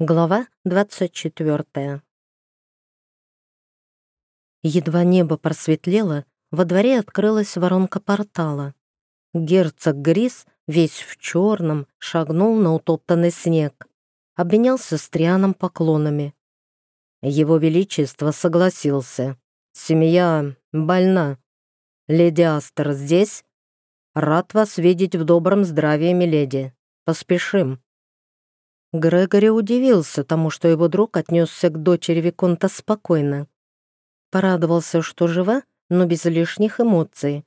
Глава 24 Едва небо просветлело, во дворе открылась воронка портала. Герцог Грис, весь в черном, шагнул на утоптанный снег, обменялся с Трианом поклонами. Его Величество согласился. Семья больна. Леди Астер здесь? Рад вас видеть в добром здравии, миледи. Поспешим. Грегори удивился тому, что его друг отнесся к дочери Виконта спокойно. Порадовался, что жива, но без лишних эмоций.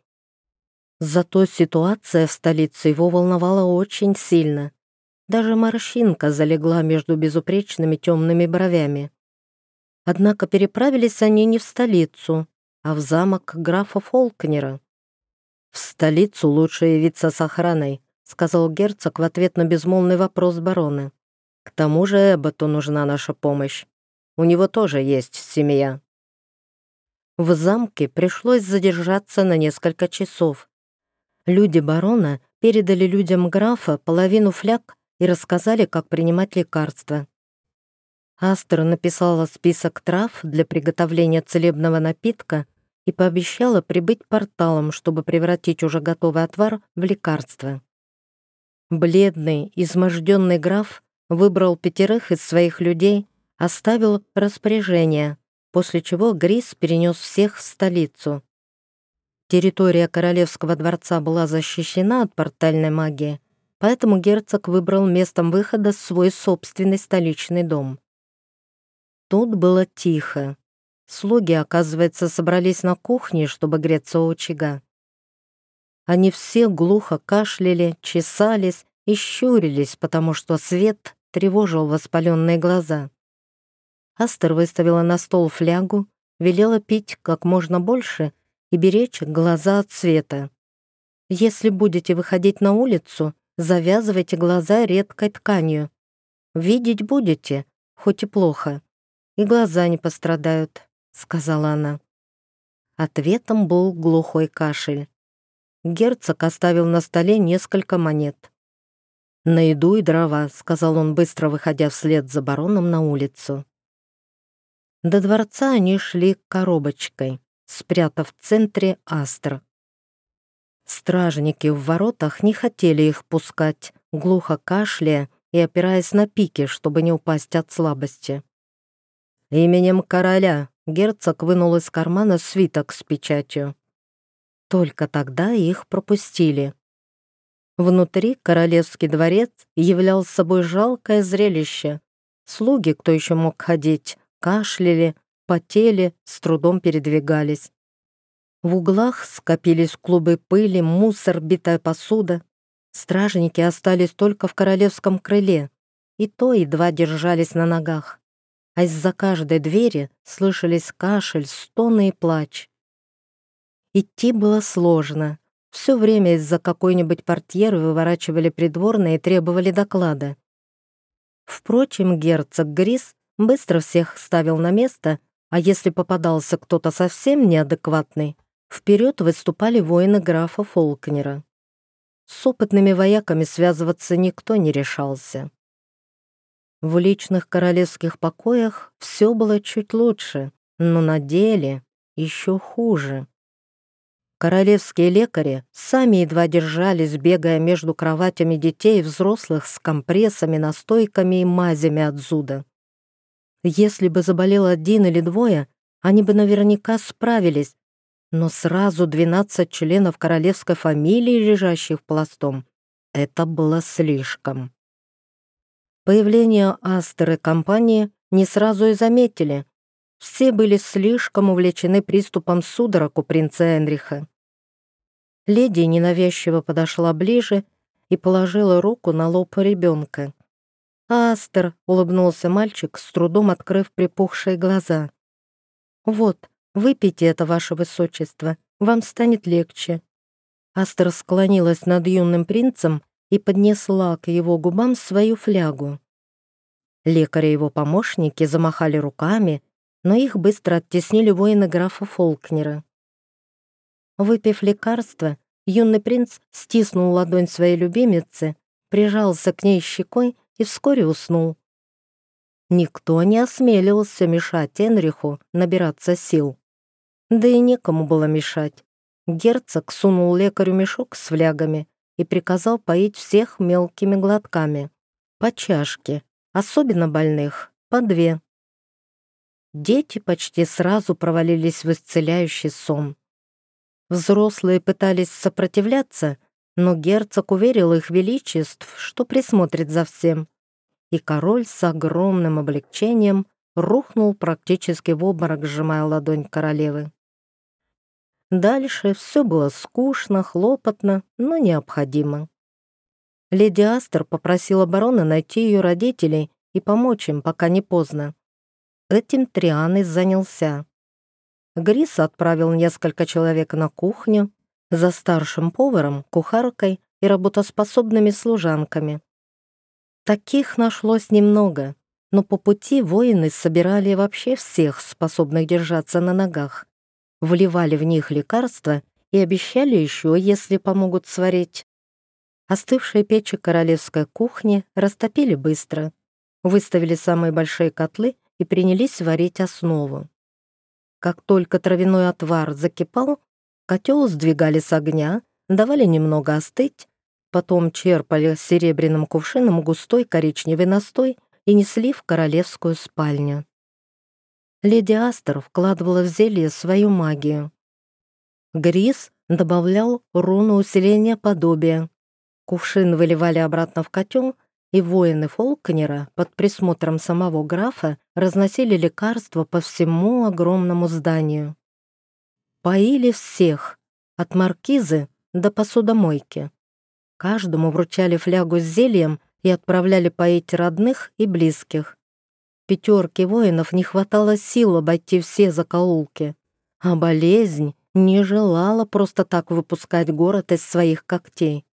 Зато ситуация в столице его волновала очень сильно. Даже морщинка залегла между безупречными темными бровями. Однако переправились они не в столицу, а в замок графа Фолкнера. «В столицу лучше явиться с охраной», — сказал герцог в ответ на безмолвный вопрос барона. К тому же Эбботу нужна наша помощь. У него тоже есть семья. В замке пришлось задержаться на несколько часов. Люди барона передали людям графа половину фляг и рассказали, как принимать лекарства. Астра написала список трав для приготовления целебного напитка и пообещала прибыть порталом, чтобы превратить уже готовый отвар в лекарство. Бледный, изможденный граф выбрал пятерых из своих людей, оставил распоряжение, после чего Грис перенес всех в столицу. Территория королевского дворца была защищена от портальной магии, поэтому герцог выбрал местом выхода свой собственный столичный дом. Тут было тихо. Слуги, оказывается, собрались на кухне, чтобы греться у очага. Они все глухо кашляли, чесались и щурились, потому что свет тревожил воспаленные глаза. Астер выставила на стол флягу, велела пить как можно больше и беречь глаза от света. Если будете выходить на улицу, завязывайте глаза редкой тканью. Видеть будете, хоть и плохо, и глаза не пострадают, сказала она. Ответом был глухой кашель. Герцог оставил на столе несколько монет. «На еду и дрова», — сказал он, быстро выходя вслед за бароном на улицу. До дворца они шли коробочкой, спрятав в центре астр. Стражники в воротах не хотели их пускать, глухо кашляя и опираясь на пики, чтобы не упасть от слабости. Именем короля герцог вынул из кармана свиток с печатью. Только тогда их пропустили. Внутри королевский дворец являл собой жалкое зрелище. Слуги, кто еще мог ходить, кашляли, потели, с трудом передвигались. В углах скопились клубы пыли, мусор, битая посуда. Стражники остались только в королевском крыле, и то едва держались на ногах. А из-за каждой двери слышались кашель, стоны и плач. Идти было сложно. Все время из-за какой-нибудь портьеры выворачивали придворные и требовали доклада. Впрочем, герцог Грис быстро всех ставил на место, а если попадался кто-то совсем неадекватный, вперед выступали воины графа Фолкнера. С опытными вояками связываться никто не решался. В личных королевских покоях все было чуть лучше, но на деле еще хуже. Королевские лекари сами едва держались, бегая между кроватями детей и взрослых с компрессами, настойками и мазями от зуда. Если бы заболел один или двое, они бы наверняка справились, но сразу 12 членов королевской фамилии, лежащих пластом, это было слишком. Появление Астеры компании не сразу и заметили, все были слишком увлечены приступом судорог у принца Энриха. Леди ненавязчиво подошла ближе и положила руку на лоб ребенка. «Астер», — улыбнулся мальчик, с трудом открыв припухшие глаза. «Вот, выпейте это, ваше высочество, вам станет легче». Астер склонилась над юным принцем и поднесла к его губам свою флягу. Лекари и его помощники замахали руками, но их быстро оттеснили воины графа Фолкнера. Выпив лекарство, юный принц стиснул ладонь своей любимицы, прижался к ней щекой и вскоре уснул. никто не осмелился мешать Энриху набираться сил. Да и некому было мешать. Герцог сунул лекарю мешок с флягами и приказал поить всех мелкими глотками. По чашке, особенно больных, по две. Дети почти сразу провалились в исцеляющий сон. Взрослые пытались сопротивляться, но герцог уверил их величеств, что присмотрит за всем. И король с огромным облегчением рухнул практически в обморок, сжимая ладонь королевы. Дальше все было скучно, хлопотно, но необходимо. Леди Астер попросила барона найти ее родителей и помочь им, пока не поздно. Этим Триан и занялся. Грис отправил несколько человек на кухню за старшим поваром, кухаркой и работоспособными служанками. Таких нашлось немного, но по пути воины собирали вообще всех, способных держаться на ногах вливали в них лекарства и обещали еще, если помогут сварить. Остывшие печи королевской кухни растопили быстро, выставили самые большие котлы и принялись варить основу. Как только травяной отвар закипал, котел сдвигали с огня, давали немного остыть, потом черпали серебряным кувшином густой коричневый настой и несли в королевскую спальню. Леди Астер вкладывала в зелье свою магию. Грис добавлял руну усиления подобия. Кувшин выливали обратно в котел, и воины Фолкнера под присмотром самого графа разносили лекарства по всему огромному зданию. Поили всех, от маркизы до посудомойки. Каждому вручали флягу с зельем и отправляли поить родных и близких. Пятерки воинов не хватало сил обойти все закоулки, а болезнь не желала просто так выпускать город из своих когтей.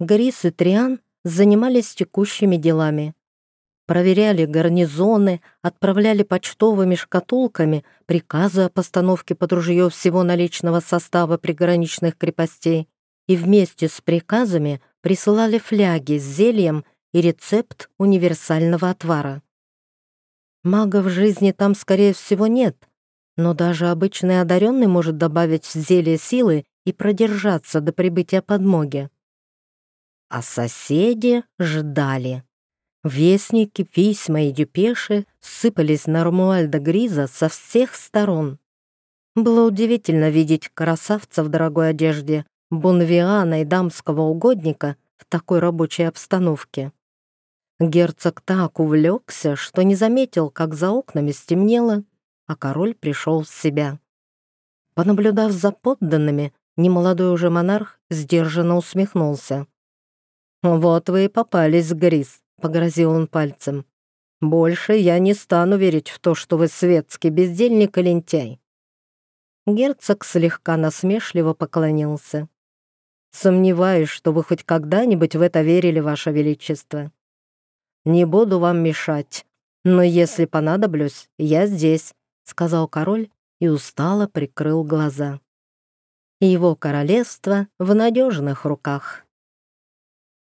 Грис и Триан занимались текущими делами. Проверяли гарнизоны, отправляли почтовыми шкатулками приказы о постановке под ружье всего наличного состава приграничных крепостей и вместе с приказами присылали фляги с зельем и рецепт универсального отвара. Мага в жизни там, скорее всего, нет, но даже обычный одаренный может добавить в зелье силы и продержаться до прибытия подмоги. А соседи ждали. Вестники, письма и депеши сыпались на Ромуальда Гриза со всех сторон. Было удивительно видеть красавца в дорогой одежде, бонвиана и дамского угодника в такой рабочей обстановке. Герцог так увлекся, что не заметил, как за окнами стемнело, а король пришел в себя. Понаблюдав за подданными, немолодой уже монарх сдержанно усмехнулся. «Вот вы и попались, Грис», — погрозил он пальцем. «Больше я не стану верить в то, что вы светский бездельник и лентяй». Герцог слегка насмешливо поклонился. «Сомневаюсь, что вы хоть когда-нибудь в это верили, Ваше Величество. Не буду вам мешать, но если понадоблюсь, я здесь», — сказал король и устало прикрыл глаза. Его королевство в надежных руках.